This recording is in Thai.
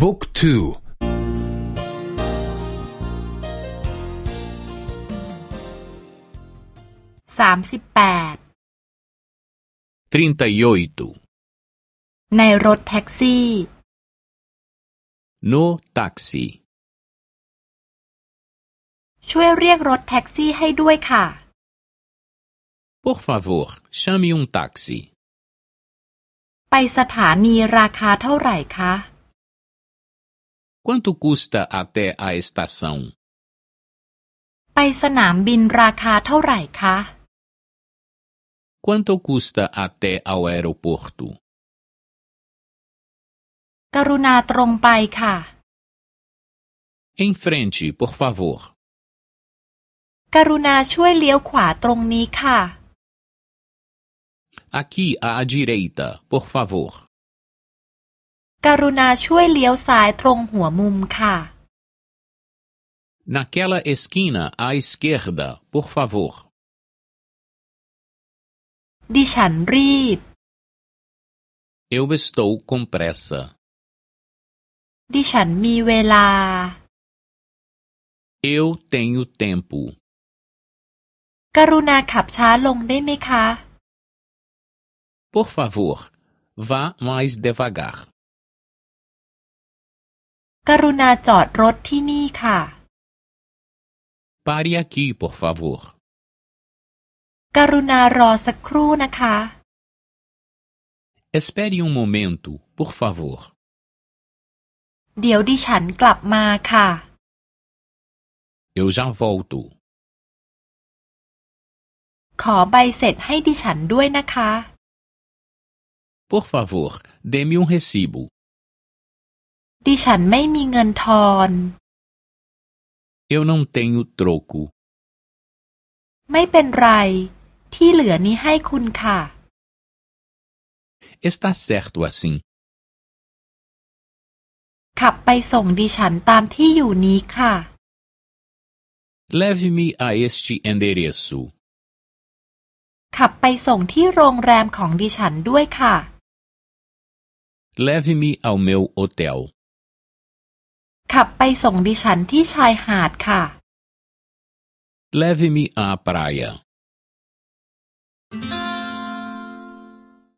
บุ๊กทูสามสิบแปดในรถแท็กซี่ no táxi ช่วยเรียกรถแท็กซี่ให้ด้วยค่ะ por favor chame um táxi ไปสถานีราคาเท่าไหร่คะ quanto custa até a estação ไปสนามบินราคาเท่าไหร่คะ quanto custa até ao aeroporto กรุณาตรงไปค่ะ em frente por favor กรุณาช่วยเลี้ยวขวาตรงนี้ค่ะ aqui à direita por favor กรุณาช่วยเลี้ยวซ้ายตรงหัวมุมค่ะ naquela esquina à esquerda por favor ดิฉันรีบ eu estou com pressa ดิฉันมีเวลา eu tenho tempo กรุณาขับช้าลงได้ไหมคะ por favor vá mais devagar กรุณาจอดรถที่นี่ค่ะ pare aqui por favor กรุณารอสักครู่นะคะ espere um momento por favor เดี๋ยวดิฉันกลับมาค่ะ eu já volto ขอใบเสร็จให้ดิฉันด้วยนะคะ por favor dê-me um recibo ดิฉันไม่มีเงินทอน eu não tenho troco ไม่เป็นไร ที่เหลือนี้ให้คุณค่ะ está certo assim ขับไปส่งดิฉันตามที่อยู่นี้ค่ะ leve-me a este endereço ขับไปส่งที่โรงแรมของดิฉันด้วยค่ะ leve-me ao meu hotel ขับไปส่งดิฉันที่ชายหาดค่ะ leve-me à praia